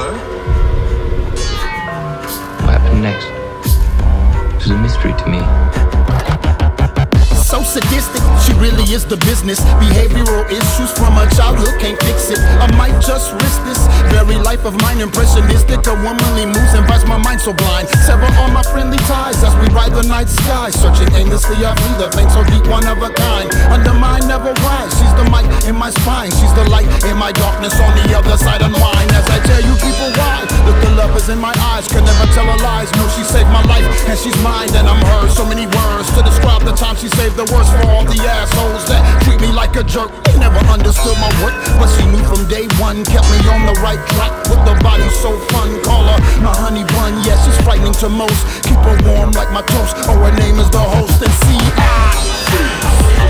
Hitler? What happened next was a mystery to me. So sadistic, she really is the business. Behavioral issues from her childhood can't fix it. I might just risk this very life of mine. Impressionistic, a womanly moves and bites my mind so blind. Sever all my friendly ties as we ride the night sky. Searching aimlessly, I breathe the vein so deep, one of a kind. Under my spine. She's the light in my darkness on the other side of mine. As I tell you people why. Look, the love is in my eyes. Can never tell her lies. No, she saved my life and she's mine and I'm hers. So many words to describe the time she saved the worst for all the assholes that treat me like a jerk. They never understood my work, but she knew from day one. Kept me on the right track with the body so fun. Call her my honey bun. Yeah, she's frightening to most. Keep her warm like my toast. Oh, her name is the host. And see, I.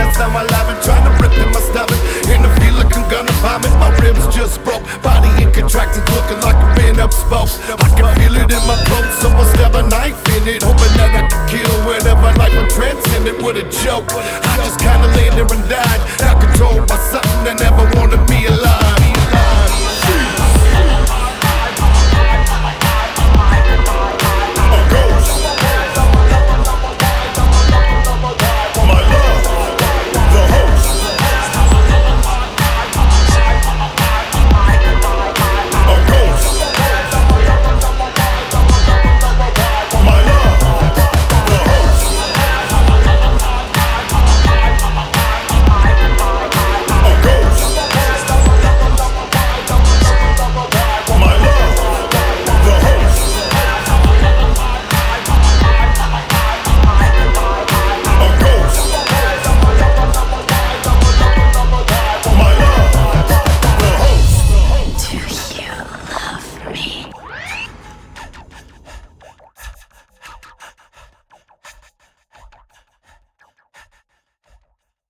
that's how I live and trying to rip in my stomach. In the field looking gonna vomit, my ribs just broke. Body in contracted, looking like I've been upspoke. I can feel it in my throat, so I stab a knife in it. Hoping that I can kill whatever life I'm it with a joke. I just kinda laid there and died, out control